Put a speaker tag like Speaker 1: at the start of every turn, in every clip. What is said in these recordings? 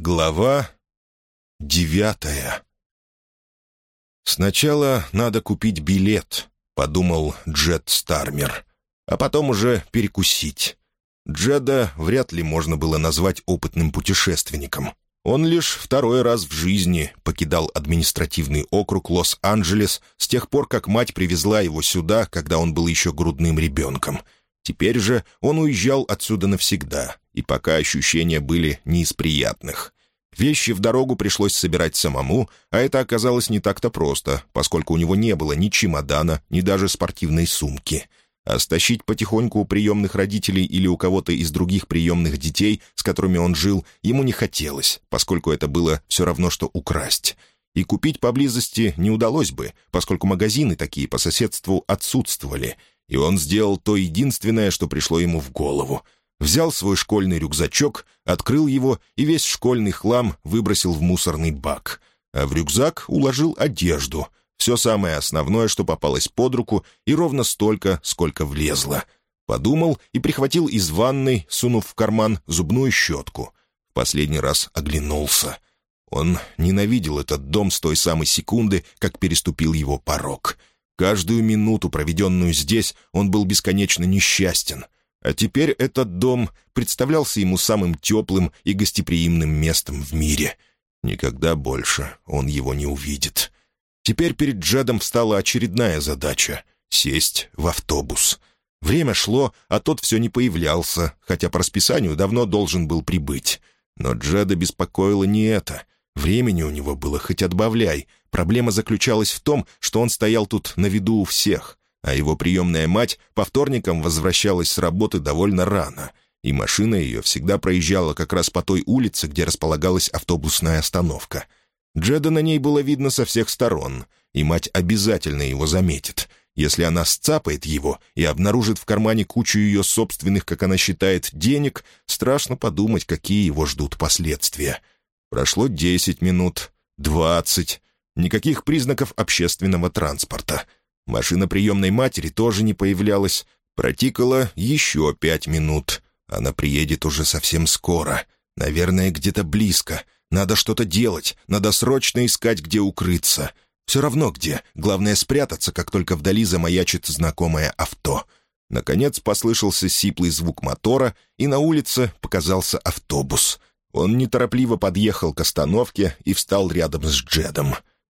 Speaker 1: Глава девятая «Сначала надо купить билет», — подумал Джет Стармер, «а потом уже перекусить». Джеда вряд ли можно было назвать опытным путешественником. Он лишь второй раз в жизни покидал административный округ Лос-Анджелес с тех пор, как мать привезла его сюда, когда он был еще грудным ребенком. Теперь же он уезжал отсюда навсегда, и пока ощущения были не из приятных. Вещи в дорогу пришлось собирать самому, а это оказалось не так-то просто, поскольку у него не было ни чемодана, ни даже спортивной сумки. А стащить потихоньку у приемных родителей или у кого-то из других приемных детей, с которыми он жил, ему не хотелось, поскольку это было все равно, что украсть. И купить поблизости не удалось бы, поскольку магазины такие по соседству отсутствовали. И он сделал то единственное, что пришло ему в голову — взял свой школьный рюкзачок, открыл его и весь школьный хлам выбросил в мусорный бак. А в рюкзак уложил одежду, все самое основное, что попалось под руку, и ровно столько, сколько влезло. Подумал и прихватил из ванной, сунув в карман зубную щетку. В последний раз оглянулся. Он ненавидел этот дом с той самой секунды, как переступил его порог. Каждую минуту, проведенную здесь, он был бесконечно несчастен — а теперь этот дом представлялся ему самым теплым и гостеприимным местом в мире. Никогда больше он его не увидит. Теперь перед Джедом встала очередная задача — сесть в автобус. Время шло, а тот все не появлялся, хотя по расписанию давно должен был прибыть. Но Джеда беспокоило не это. Времени у него было хоть отбавляй. Проблема заключалась в том, что он стоял тут на виду у всех а его приемная мать по вторникам возвращалась с работы довольно рано, и машина ее всегда проезжала как раз по той улице, где располагалась автобусная остановка. Джеда на ней было видно со всех сторон, и мать обязательно его заметит. Если она сцапает его и обнаружит в кармане кучу ее собственных, как она считает, денег, страшно подумать, какие его ждут последствия. Прошло десять минут, двадцать. Никаких признаков общественного транспорта — Машина приемной матери тоже не появлялась. Протикало еще пять минут. Она приедет уже совсем скоро. Наверное, где-то близко. Надо что-то делать. Надо срочно искать, где укрыться. Все равно где. Главное спрятаться, как только вдали замаячит знакомое авто. Наконец послышался сиплый звук мотора, и на улице показался автобус. Он неторопливо подъехал к остановке и встал рядом с Джедом.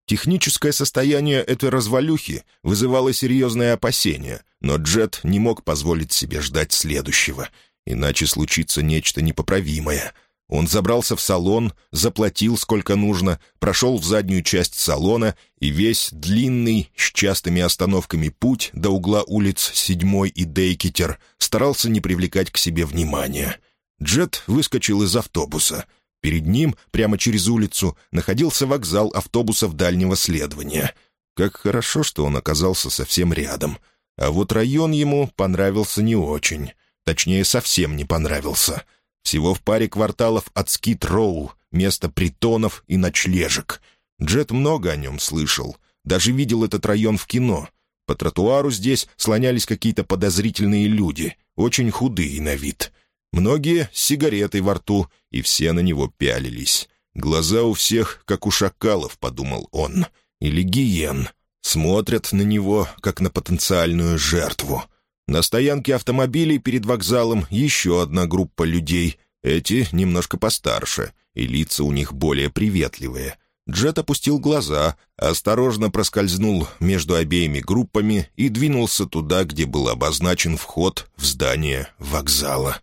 Speaker 1: Техническое состояние этой развалюхи вызывало серьезное опасение, но Джет не мог позволить себе ждать следующего, иначе случится нечто непоправимое. Он забрался в салон, заплатил сколько нужно, прошел в заднюю часть салона, и весь длинный, с частыми остановками путь до угла улиц Седьмой и Дейкетер старался не привлекать к себе внимания. Джет выскочил из автобуса — Перед ним, прямо через улицу, находился вокзал автобусов дальнего следования. Как хорошо, что он оказался совсем рядом. А вот район ему понравился не очень. Точнее, совсем не понравился. Всего в паре кварталов от Скит-Роу, место притонов и ночлежек. Джет много о нем слышал. Даже видел этот район в кино. По тротуару здесь слонялись какие-то подозрительные люди, очень худые на вид — Многие с сигаретой во рту, и все на него пялились. Глаза у всех, как у шакалов, подумал он, или гиен. Смотрят на него, как на потенциальную жертву. На стоянке автомобилей перед вокзалом еще одна группа людей. Эти немножко постарше, и лица у них более приветливые. Джет опустил глаза, осторожно проскользнул между обеими группами и двинулся туда, где был обозначен вход в здание вокзала.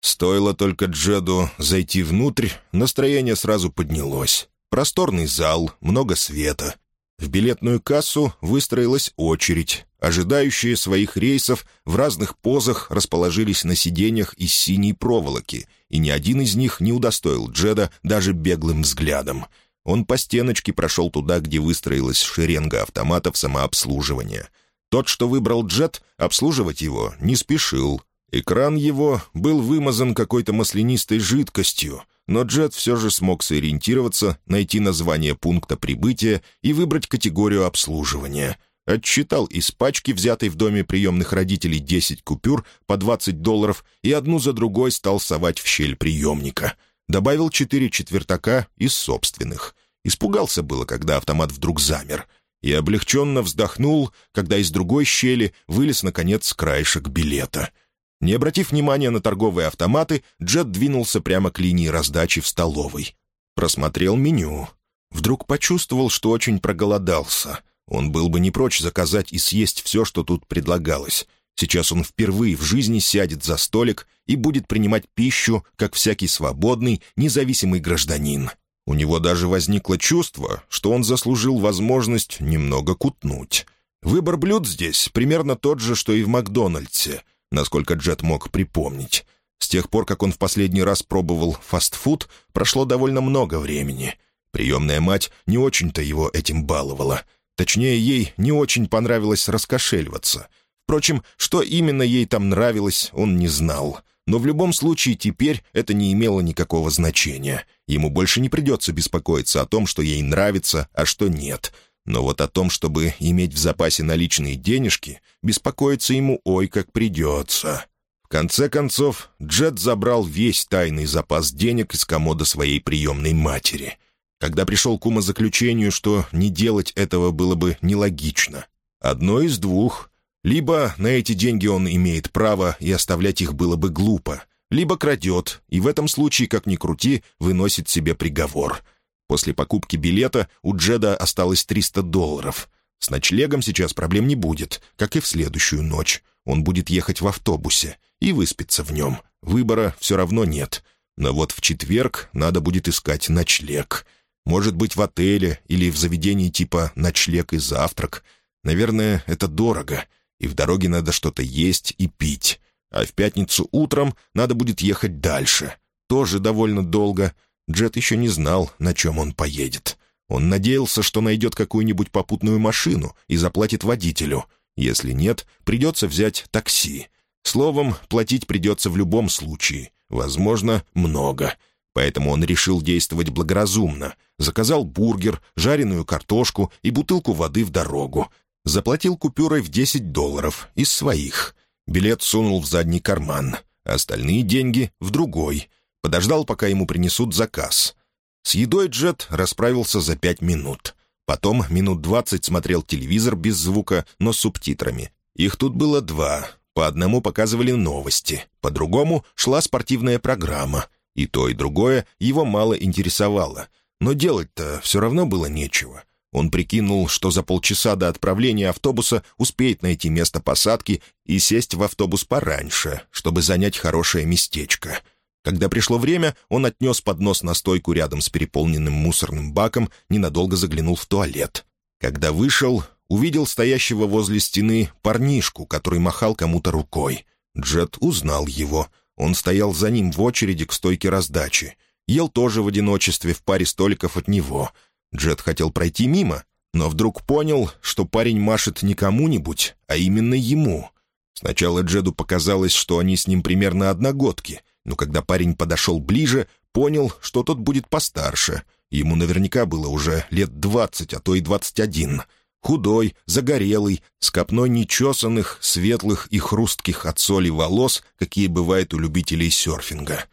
Speaker 1: Стоило только Джеду зайти внутрь, настроение сразу поднялось. Просторный зал, много света. В билетную кассу выстроилась очередь. Ожидающие своих рейсов в разных позах расположились на сиденьях из синей проволоки, и ни один из них не удостоил Джеда даже беглым взглядом. Он по стеночке прошел туда, где выстроилась шеренга автоматов самообслуживания. Тот, что выбрал Джет, обслуживать его не спешил, Экран его был вымазан какой-то маслянистой жидкостью, но Джет все же смог сориентироваться, найти название пункта прибытия и выбрать категорию обслуживания. Отчитал из пачки, взятой в доме приемных родителей, 10 купюр по 20 долларов и одну за другой стал совать в щель приемника. Добавил четыре четвертака из собственных. Испугался было, когда автомат вдруг замер. И облегченно вздохнул, когда из другой щели вылез, наконец, краешек билета. Не обратив внимания на торговые автоматы, Джет двинулся прямо к линии раздачи в столовой. Просмотрел меню. Вдруг почувствовал, что очень проголодался. Он был бы не прочь заказать и съесть все, что тут предлагалось. Сейчас он впервые в жизни сядет за столик и будет принимать пищу, как всякий свободный, независимый гражданин. У него даже возникло чувство, что он заслужил возможность немного кутнуть. Выбор блюд здесь примерно тот же, что и в Макдональдсе, насколько Джет мог припомнить. С тех пор, как он в последний раз пробовал фастфуд, прошло довольно много времени. Приемная мать не очень-то его этим баловала. Точнее, ей не очень понравилось раскошеливаться — Впрочем, что именно ей там нравилось, он не знал. Но в любом случае теперь это не имело никакого значения. Ему больше не придется беспокоиться о том, что ей нравится, а что нет. Но вот о том, чтобы иметь в запасе наличные денежки, беспокоиться ему ой как придется. В конце концов, Джет забрал весь тайный запас денег из комода своей приемной матери. Когда пришел к умозаключению, что не делать этого было бы нелогично. Одно из двух либо на эти деньги он имеет право, и оставлять их было бы глупо, либо крадет, и в этом случае, как ни крути, выносит себе приговор. После покупки билета у Джеда осталось 300 долларов. С ночлегом сейчас проблем не будет, как и в следующую ночь. Он будет ехать в автобусе и выспится в нем. Выбора все равно нет. Но вот в четверг надо будет искать ночлег. Может быть, в отеле или в заведении типа «ночлег и завтрак». Наверное, это дорого — и в дороге надо что-то есть и пить. А в пятницу утром надо будет ехать дальше. Тоже довольно долго. Джет еще не знал, на чем он поедет. Он надеялся, что найдет какую-нибудь попутную машину и заплатит водителю. Если нет, придется взять такси. Словом, платить придется в любом случае. Возможно, много. Поэтому он решил действовать благоразумно. Заказал бургер, жареную картошку и бутылку воды в дорогу. Заплатил купюрой в 10 долларов из своих. Билет сунул в задний карман. Остальные деньги — в другой. Подождал, пока ему принесут заказ. С едой Джет расправился за пять минут. Потом минут двадцать смотрел телевизор без звука, но с субтитрами. Их тут было два. По одному показывали новости, по другому шла спортивная программа. И то, и другое его мало интересовало. Но делать-то все равно было нечего. Он прикинул, что за полчаса до отправления автобуса успеет найти место посадки и сесть в автобус пораньше, чтобы занять хорошее местечко. Когда пришло время, он отнес поднос на стойку рядом с переполненным мусорным баком, ненадолго заглянул в туалет. Когда вышел, увидел стоящего возле стены парнишку, который махал кому-то рукой. Джет узнал его. Он стоял за ним в очереди к стойке раздачи. Ел тоже в одиночестве в паре столиков от него — Джет хотел пройти мимо, но вдруг понял, что парень машет не кому-нибудь, а именно ему. Сначала Джеду показалось, что они с ним примерно одногодки, но когда парень подошел ближе, понял, что тот будет постарше. Ему наверняка было уже лет двадцать, а то и двадцать один. Худой, загорелый, с копной нечесанных, светлых и хрустких от соли волос, какие бывают у любителей серфинга.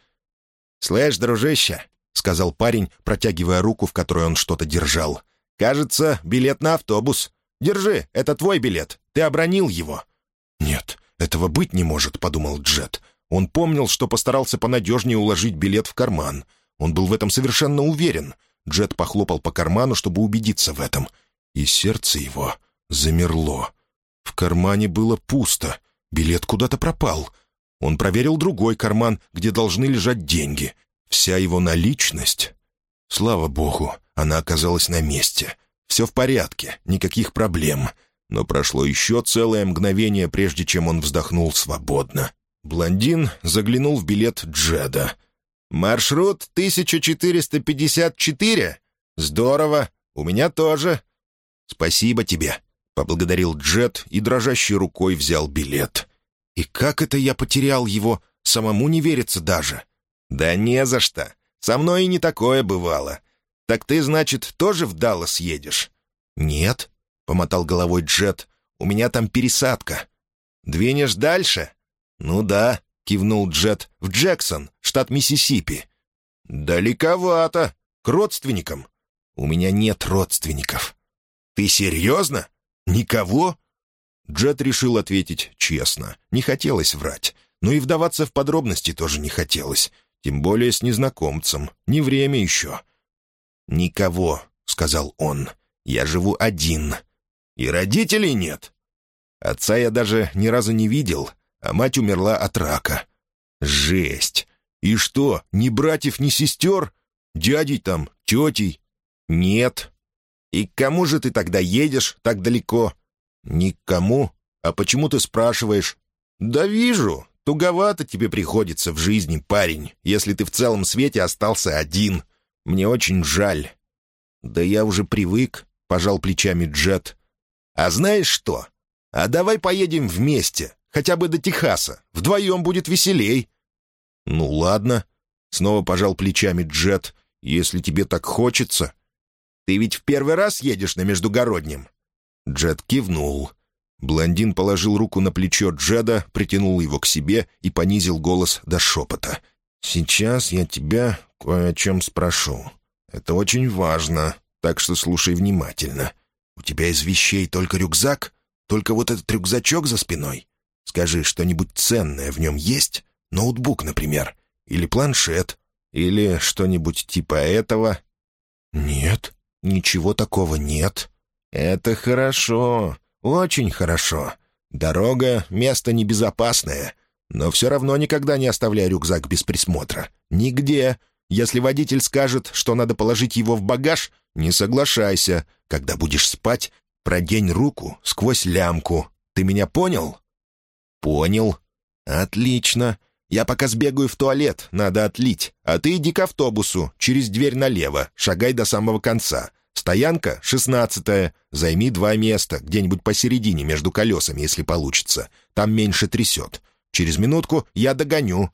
Speaker 1: «Слышь, дружище, — сказал парень, протягивая руку, в которой он что-то держал. «Кажется, билет на автобус. Держи, это твой билет. Ты обронил его». «Нет, этого быть не может», — подумал Джет. Он помнил, что постарался понадежнее уложить билет в карман. Он был в этом совершенно уверен. Джет похлопал по карману, чтобы убедиться в этом. И сердце его замерло. В кармане было пусто. Билет куда-то пропал. Он проверил другой карман, где должны лежать деньги. Вся его наличность... Слава богу, она оказалась на месте. Все в порядке, никаких проблем. Но прошло еще целое мгновение, прежде чем он вздохнул свободно. Блондин заглянул в билет Джеда. «Маршрут 1454? Здорово! У меня тоже!» «Спасибо тебе!» — поблагодарил Джед и дрожащей рукой взял билет. «И как это я потерял его? Самому не верится даже!» «Да не за что. Со мной и не такое бывало. Так ты, значит, тоже в Даллас едешь?» «Нет», — помотал головой Джет. «У меня там пересадка». «Двинешь дальше?» «Ну да», — кивнул Джет. «В Джексон, штат Миссисипи». «Далековато. К родственникам». «У меня нет родственников». «Ты серьезно? Никого?» Джет решил ответить честно. Не хотелось врать. Но и вдаваться в подробности тоже не хотелось. Тем более с незнакомцем. Не время еще. «Никого», — сказал он. «Я живу один. И родителей нет». Отца я даже ни разу не видел, а мать умерла от рака. Жесть! И что, ни братьев, ни сестер? Дядей там, тетей? Нет. И к кому же ты тогда едешь так далеко? Никому. А почему ты спрашиваешь? Да вижу, туговато тебе приходится в жизни, парень, если ты в целом свете остался один. Мне очень жаль. Да я уже привык, пожал плечами Джет. А знаешь что? А давай поедем вместе, хотя бы до Техаса. Вдвоем будет веселей. «Ну ладно», — снова пожал плечами Джет, — «если тебе так хочется». «Ты ведь в первый раз едешь на Междугороднем?» Джет кивнул. Блондин положил руку на плечо Джеда, притянул его к себе и понизил голос до шепота. «Сейчас я тебя кое о чем спрошу. Это очень важно, так что слушай внимательно. У тебя из вещей только рюкзак? Только вот этот рюкзачок за спиной? Скажи, что-нибудь ценное в нем есть?» Ноутбук, например. Или планшет. Или что-нибудь типа этого. Нет, ничего такого нет. Это хорошо, очень хорошо. Дорога — место небезопасное. Но все равно никогда не оставляй рюкзак без присмотра. Нигде. Если водитель скажет, что надо положить его в багаж, не соглашайся. Когда будешь спать, продень руку сквозь лямку. Ты меня понял? Понял. Отлично. Я пока сбегаю в туалет, надо отлить. А ты иди к автобусу, через дверь налево, шагай до самого конца. Стоянка — шестнадцатая. Займи два места, где-нибудь посередине, между колесами, если получится. Там меньше трясет. Через минутку я догоню».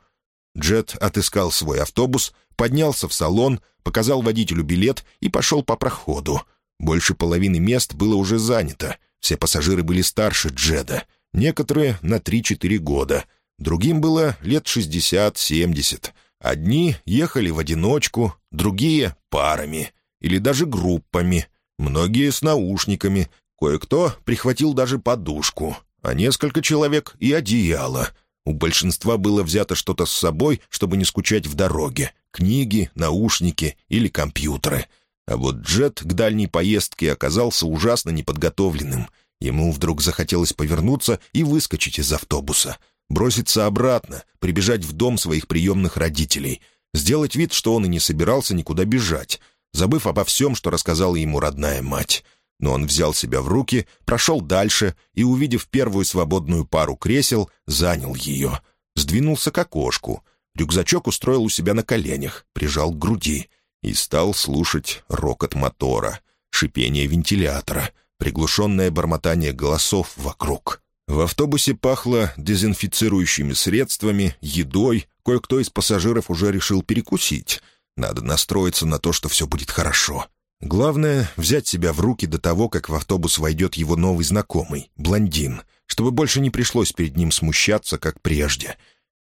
Speaker 1: Джет отыскал свой автобус, поднялся в салон, показал водителю билет и пошел по проходу. Больше половины мест было уже занято. Все пассажиры были старше Джеда. Некоторые на три-четыре года — Другим было лет шестьдесят-семьдесят. Одни ехали в одиночку, другие — парами или даже группами, многие с наушниками, кое-кто прихватил даже подушку, а несколько человек и одеяло. У большинства было взято что-то с собой, чтобы не скучать в дороге — книги, наушники или компьютеры. А вот Джет к дальней поездке оказался ужасно неподготовленным. Ему вдруг захотелось повернуться и выскочить из автобуса — броситься обратно, прибежать в дом своих приемных родителей, сделать вид, что он и не собирался никуда бежать, забыв обо всем, что рассказала ему родная мать. Но он взял себя в руки, прошел дальше и, увидев первую свободную пару кресел, занял ее. Сдвинулся к окошку. Рюкзачок устроил у себя на коленях, прижал к груди и стал слушать рокот мотора, шипение вентилятора, приглушенное бормотание голосов вокруг. В автобусе пахло дезинфицирующими средствами, едой, кое-кто из пассажиров уже решил перекусить. Надо настроиться на то, что все будет хорошо. Главное — взять себя в руки до того, как в автобус войдет его новый знакомый, блондин, чтобы больше не пришлось перед ним смущаться, как прежде.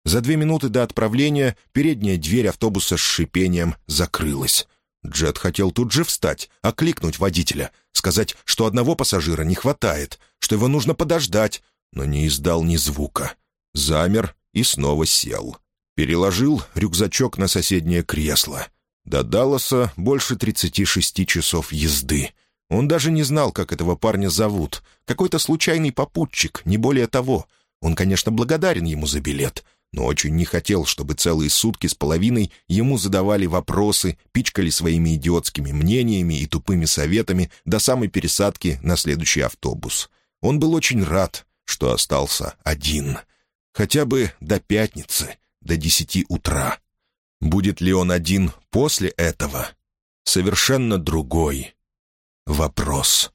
Speaker 1: За две минуты до отправления передняя дверь автобуса с шипением закрылась. Джет хотел тут же встать, окликнуть водителя, сказать, что одного пассажира не хватает, что его нужно подождать, но не издал ни звука. Замер и снова сел. Переложил рюкзачок на соседнее кресло. До Далласа больше 36 часов езды. Он даже не знал, как этого парня зовут. Какой-то случайный попутчик, не более того. Он, конечно, благодарен ему за билет, но очень не хотел, чтобы целые сутки с половиной ему задавали вопросы, пичкали своими идиотскими мнениями и тупыми советами до самой пересадки на следующий автобус. Он был очень рад, что остался один. Хотя бы до пятницы, до десяти утра. Будет ли он один после этого? Совершенно другой вопрос.